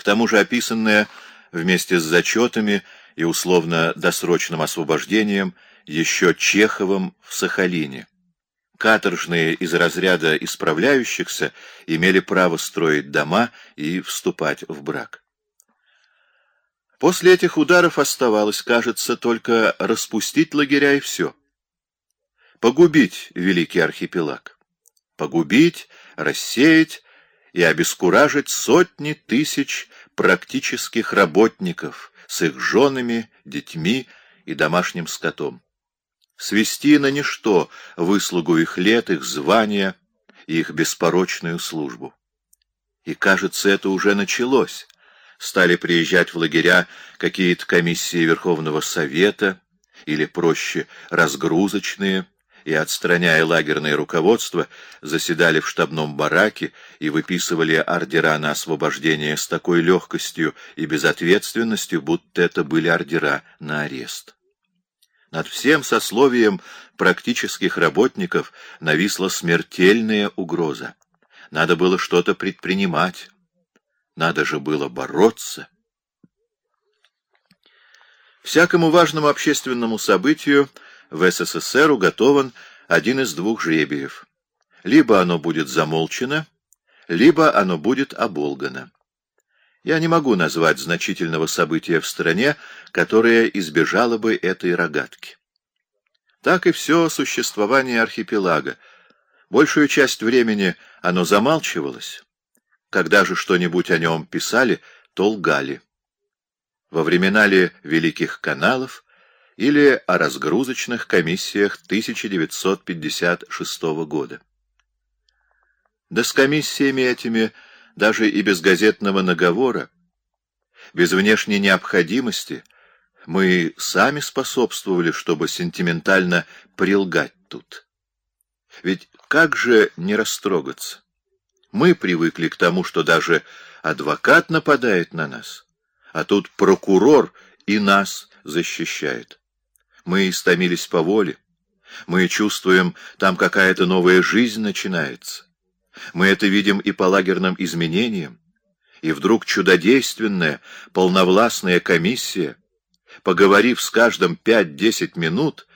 К тому же описанное вместе с зачетами и условно-досрочным освобождением еще Чеховым в Сахалине. Каторжные из разряда исправляющихся имели право строить дома и вступать в брак. После этих ударов оставалось, кажется, только распустить лагеря и все. Погубить великий архипелаг. Погубить, рассеять и обескуражить сотни тысяч практических работников с их женами, детьми и домашним скотом. Свести на ничто выслугу их лет, их звания и их беспорочную службу. И, кажется, это уже началось стали приезжать в лагеря какие-то комиссии Верховного Совета, или, проще, разгрузочные, и, отстраняя лагерное руководство, заседали в штабном бараке и выписывали ордера на освобождение с такой легкостью и безответственностью, будто это были ордера на арест. Над всем сословием практических работников нависла смертельная угроза. Надо было что-то предпринимать. Надо же было бороться. Всякому важному общественному событию в СССР уготован один из двух жребиев. Либо оно будет замолчено, либо оно будет оболгано. Я не могу назвать значительного события в стране, которое избежало бы этой рогатки. Так и все существование архипелага. Большую часть времени оно замалчивалось, когда же что-нибудь о нем писали, то лгали. Во времена ли Великих каналов или о разгрузочных комиссиях 1956 года. Да с комиссиями этими, даже и без газетного наговора, без внешней необходимости, мы сами способствовали, чтобы сентиментально прилгать тут. Ведь как же не растрогаться? Мы привыкли к тому, что даже адвокат нападает на нас, а тут прокурор и нас защищает. Мы истомились по воле. Мы чувствуем, там какая-то новая жизнь начинается. Мы это видим и по лагерным изменениям. И вдруг чудодейственная, полновластная комиссия, поговорив с каждым пять-десять минут,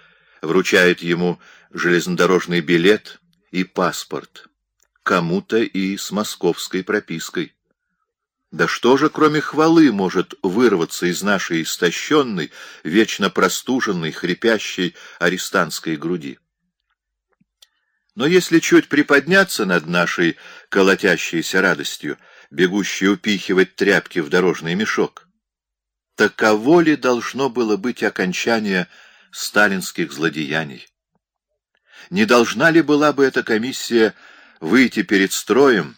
вручает ему железнодорожный билет и паспорт кому-то и с московской пропиской. Да что же, кроме хвалы, может вырваться из нашей истощенной, вечно простуженной, хрипящей арестантской груди? Но если чуть приподняться над нашей колотящейся радостью, бегущей упихивать тряпки в дорожный мешок, таково ли должно было быть окончание сталинских злодеяний? Не должна ли была бы эта комиссия выйти перед строем,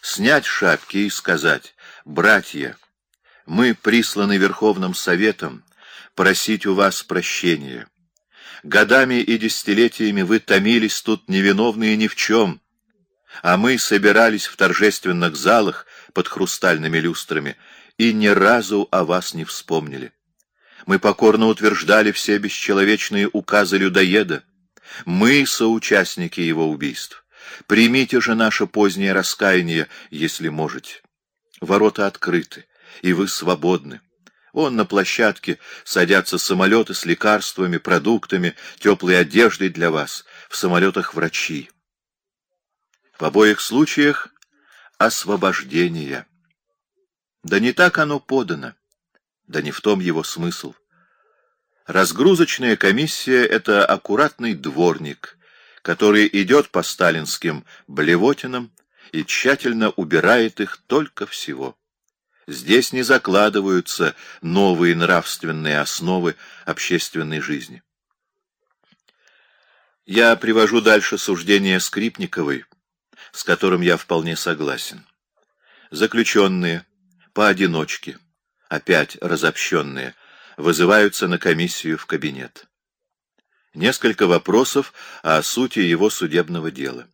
снять шапки и сказать, «Братья, мы присланы Верховным Советом просить у вас прощения. Годами и десятилетиями вы томились тут невиновные ни в чем, а мы собирались в торжественных залах под хрустальными люстрами и ни разу о вас не вспомнили. Мы покорно утверждали все бесчеловечные указы людоеда. Мы соучастники его убийств. Примите же наше позднее раскаяние, если можете. Ворота открыты, и вы свободны. Он на площадке садятся самолеты с лекарствами, продуктами, теплой одеждой для вас, в самолетах врачи. В обоих случаях освобождение. Да не так оно подано, да не в том его смысл. Разгрузочная комиссия — это аккуратный дворник — который идет по сталинским блевотинам и тщательно убирает их только всего. Здесь не закладываются новые нравственные основы общественной жизни. Я привожу дальше суждение Скрипниковой, с которым я вполне согласен. Заключенные, поодиночке, опять разобщенные, вызываются на комиссию в кабинет. Несколько вопросов о сути его судебного дела.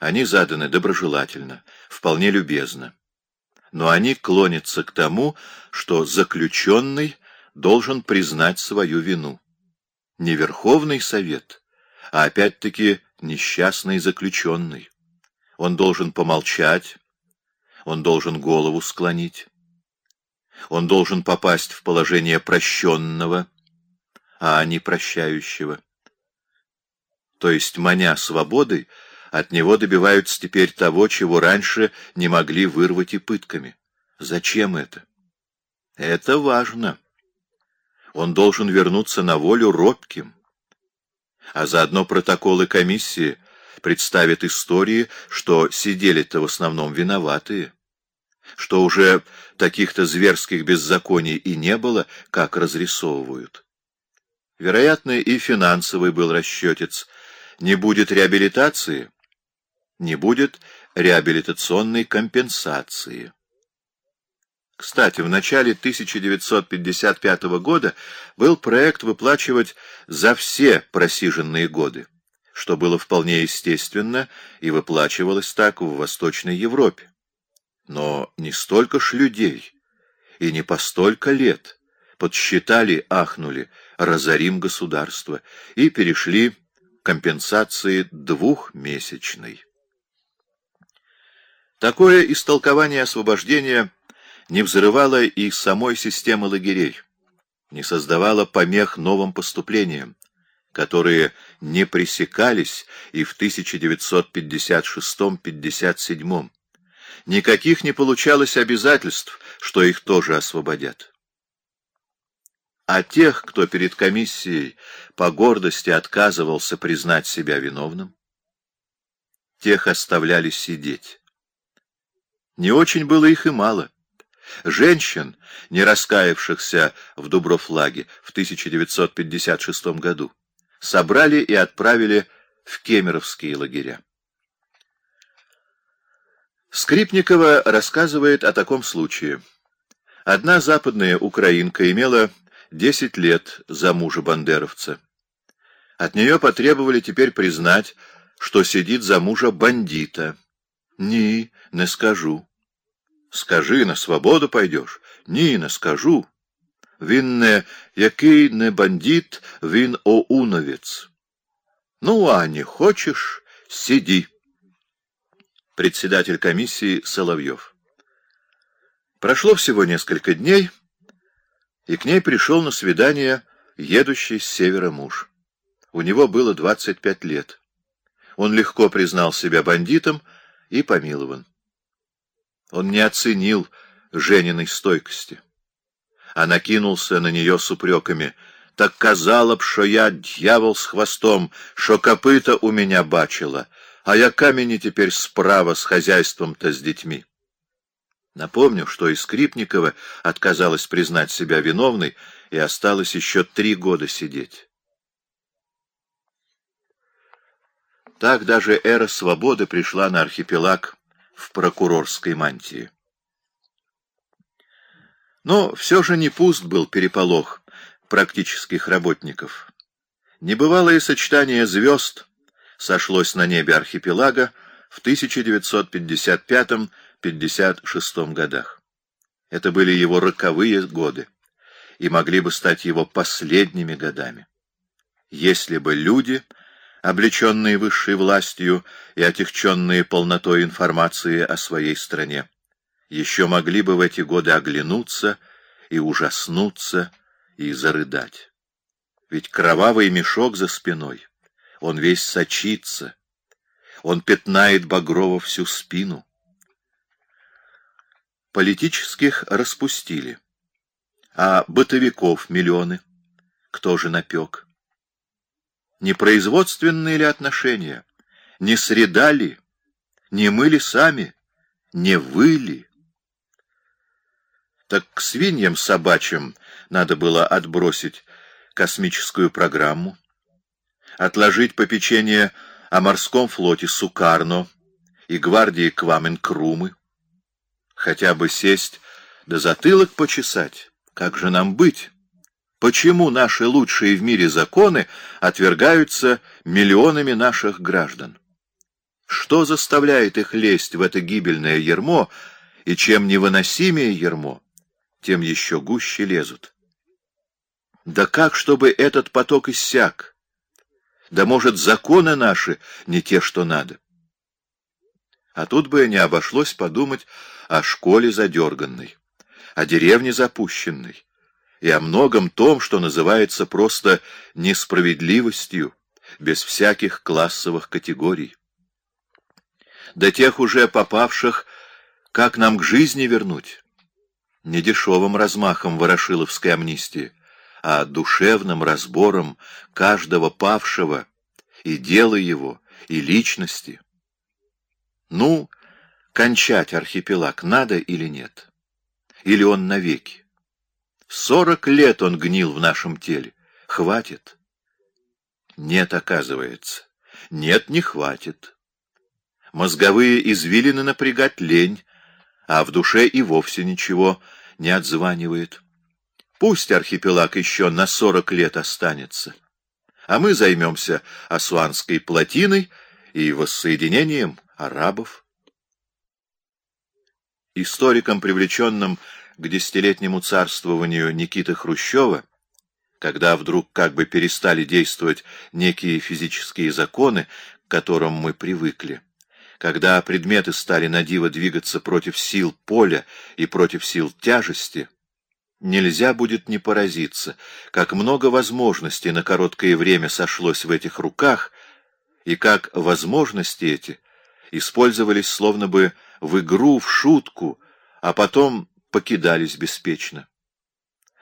Они заданы доброжелательно, вполне любезно. Но они клонятся к тому, что заключенный должен признать свою вину. Не Верховный Совет, а опять-таки несчастный заключенный. Он должен помолчать, он должен голову склонить. Он должен попасть в положение прощенного, а не прощающего. То есть, маня свободой, от него добиваются теперь того, чего раньше не могли вырвать и пытками. Зачем это? Это важно. Он должен вернуться на волю робким. А заодно протоколы комиссии представят истории, что сидели-то в основном виноватые, что уже таких-то зверских беззаконий и не было, как разрисовывают. Вероятно, и финансовый был расчетец. Не будет реабилитации, не будет реабилитационной компенсации. Кстати, в начале 1955 года был проект выплачивать за все просиженные годы, что было вполне естественно и выплачивалось так в Восточной Европе. Но не столько ж людей и не по столько лет подсчитали, ахнули, разорим государство и перешли к компенсации двухмесячной. Такое истолкование освобождения не взрывало и самой системы лагерей, не создавало помех новым поступлениям, которые не пресекались и в 1956-57. Никаких не получалось обязательств, что их тоже освободят. А тех, кто перед комиссией по гордости отказывался признать себя виновным, тех оставляли сидеть. Не очень было их и мало. Женщин, не раскаявшихся в Дубровлаге в 1956 году, собрали и отправили в кемеровские лагеря. Скрипникова рассказывает о таком случае. Одна западная украинка имела 10 лет за мужа бандеровца. От нее потребовали теперь признать, что сидит за мужа бандита. «Ни, не скажу». Скажи, на свободу пойдешь? Ні, не скажу. Він не який не бандит, він оуновец. Ну, а не хочешь, сиди. Председатель комиссии Соловьев. Прошло всего несколько дней, и к ней пришел на свидание едущий с севера муж. У него было 25 лет. Он легко признал себя бандитом и помилован. Он не оценил Жениной стойкости, а накинулся на нее с упреками. Так казала б, что я дьявол с хвостом, что копыта у меня бачила, а я камени теперь справа с хозяйством-то с детьми. Напомню, что и Скрипникова отказалась признать себя виновной и осталось еще три года сидеть. Так даже эра свободы пришла на архипелаг в прокурорской мантии. Но все же не пуст был переполох практических работников. Небывалое сочетание звезд сошлось на небе архипелага в 1955-56 годах. Это были его роковые годы и могли бы стать его последними годами. Если бы люди облеченные высшей властью и отягченные полнотой информации о своей стране, еще могли бы в эти годы оглянуться и ужаснуться и зарыдать. Ведь кровавый мешок за спиной, он весь сочится, он пятнает Багрова всю спину. Политических распустили, а бытовиков миллионы. Кто же напек? Не производственные ли отношения? Не среда ли? Не мы ли сами? Не вы ли? Так к свиньям собачьим надо было отбросить космическую программу, отложить попечение о морском флоте Сукарно и гвардии Квамен-Крумы, хотя бы сесть да затылок почесать. Как же нам быть? Почему наши лучшие в мире законы отвергаются миллионами наших граждан? Что заставляет их лезть в это гибельное ермо, и чем невыносимее ермо, тем еще гуще лезут? Да как, чтобы этот поток иссяк? Да, может, законы наши не те, что надо? А тут бы не обошлось подумать о школе задерганной, о деревне запущенной и о многом том, что называется просто несправедливостью, без всяких классовых категорий. До тех уже попавших, как нам к жизни вернуть? Не дешевым размахом ворошиловской амнистии, а душевным разбором каждого павшего и дела его, и личности. Ну, кончать архипелаг надо или нет? Или он навеки? Сорок лет он гнил в нашем теле. Хватит? Нет, оказывается. Нет, не хватит. Мозговые извилины напрягать лень, а в душе и вовсе ничего не отзванивает. Пусть архипелаг еще на сорок лет останется, а мы займемся Асуанской плотиной и воссоединением арабов. Историкам, привлеченным к десятилетнему царствованию Никиты Хрущева, когда вдруг как бы перестали действовать некие физические законы, к которым мы привыкли, когда предметы стали на диво двигаться против сил поля и против сил тяжести, нельзя будет не поразиться, как много возможностей на короткое время сошлось в этих руках, и как возможности эти использовались словно бы в игру, в шутку, а потом покидались беспечно.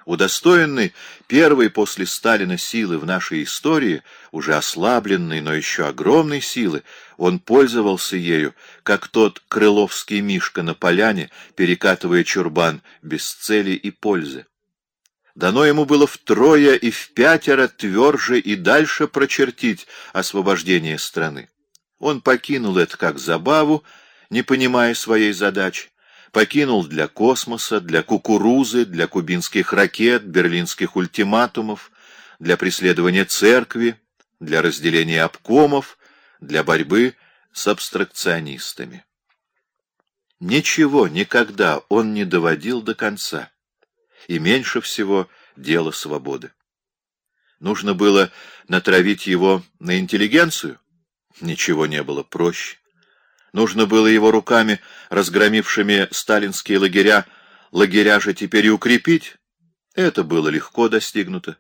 Удостоенный первой после Сталина силы в нашей истории, уже ослабленной, но еще огромной силы, он пользовался ею, как тот крыловский мишка на поляне, перекатывая чурбан без цели и пользы. Дано ему было втрое и в пятеро тверже и дальше прочертить освобождение страны. Он покинул это как забаву, не понимая своей задачи, покинул для космоса, для кукурузы, для кубинских ракет, берлинских ультиматумов, для преследования церкви, для разделения обкомов, для борьбы с абстракционистами. Ничего никогда он не доводил до конца, и меньше всего дело свободы. Нужно было натравить его на интеллигенцию? Ничего не было проще. Нужно было его руками, разгромившими сталинские лагеря, лагеря же теперь и укрепить. Это было легко достигнуто.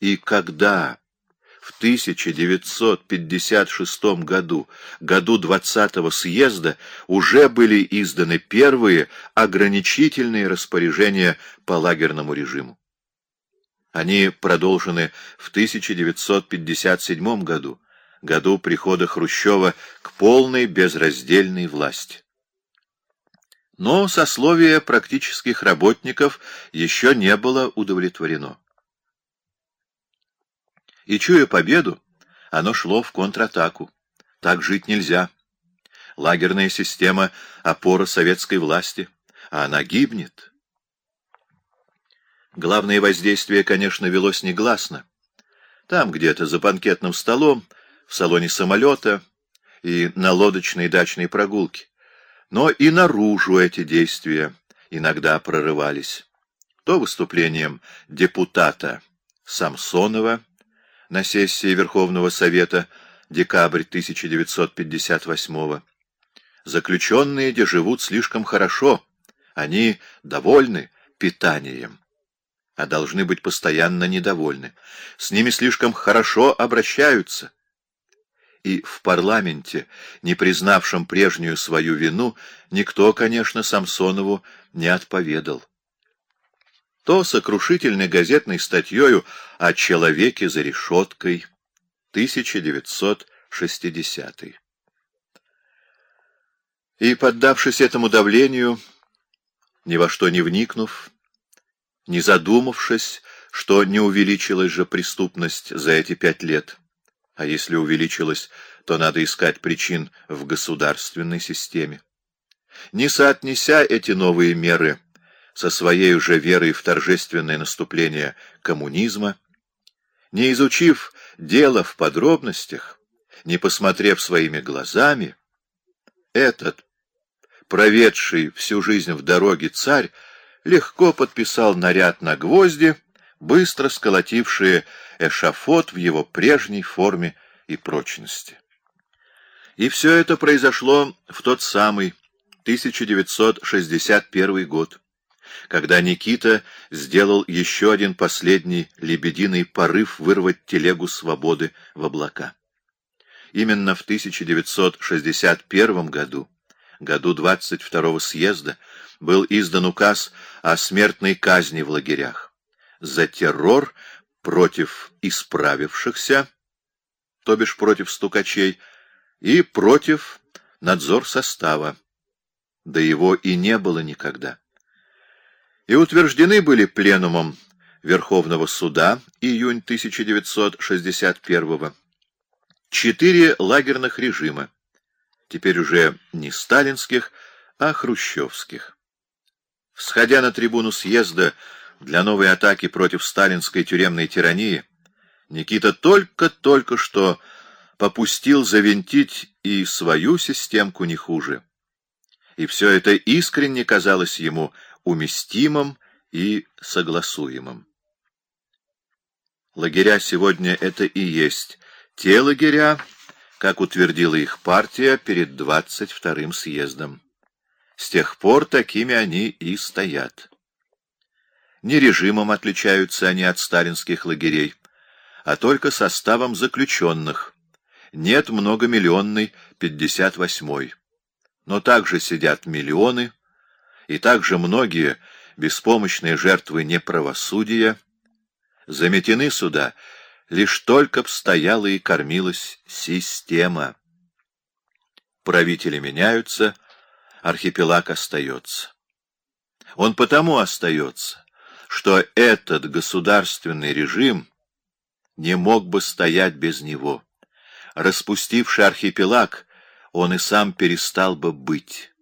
И когда в 1956 году, году 20-го съезда, уже были изданы первые ограничительные распоряжения по лагерному режиму. Они продолжены в 1957 году, году прихода Хрущева к полной безраздельной власти. Но сословие практических работников еще не было удовлетворено. И, чуя победу, оно шло в контратаку. Так жить нельзя. Лагерная система — опора советской власти, а она гибнет. Главное воздействие, конечно, велось негласно. Там где-то за банкетным столом в салоне самолета и на лодочной дачной прогулке. Но и наружу эти действия иногда прорывались. То выступлением депутата Самсонова на сессии Верховного Совета декабрь 1958 Заключенные, где живут слишком хорошо, они довольны питанием а должны быть постоянно недовольны. С ними слишком хорошо обращаются и в парламенте, не признавшем прежнюю свою вину, никто, конечно, Самсонову не отповедал. То сокрушительной газетной статьёю о человеке за решеткой 1960 И, поддавшись этому давлению, ни во что не вникнув, не задумавшись, что не увеличилась же преступность за эти пять лет, а если увеличилось, то надо искать причин в государственной системе. Не соотнеся эти новые меры со своей уже верой в торжественное наступление коммунизма, не изучив дело в подробностях, не посмотрев своими глазами, этот, проведший всю жизнь в дороге царь, легко подписал наряд на гвозди, быстро сколотившие эшафот в его прежней форме и прочности. И все это произошло в тот самый 1961 год, когда Никита сделал еще один последний лебединый порыв вырвать телегу свободы в облака. Именно в 1961 году, году 22-го съезда, был издан указ о смертной казни в лагерях за террор против исправившихся, то бишь против стукачей, и против надзор состава. Да его и не было никогда. И утверждены были пленумом Верховного суда июнь 1961 года четыре лагерных режима, теперь уже не сталинских, а хрущевских. Всходя на трибуну съезда для новой атаки против сталинской тюремной тирании, Никита только-только что попустил завинтить и свою системку не хуже. И все это искренне казалось ему уместимым и согласуемым. Лагеря сегодня это и есть те лагеря, как утвердила их партия перед 22-м съездом. С тех пор такими они и стоят. Не режимом отличаются они от сталинских лагерей, а только составом заключенных. Нет многомиллионной 58-й. Но также сидят миллионы, и также многие беспомощные жертвы неправосудия, заметены сюда лишь только б стояла и кормилась система. Правители меняются, архипелаг остается. Он потому остается, что этот государственный режим не мог бы стоять без него. Распустивший архипелаг, он и сам перестал бы быть.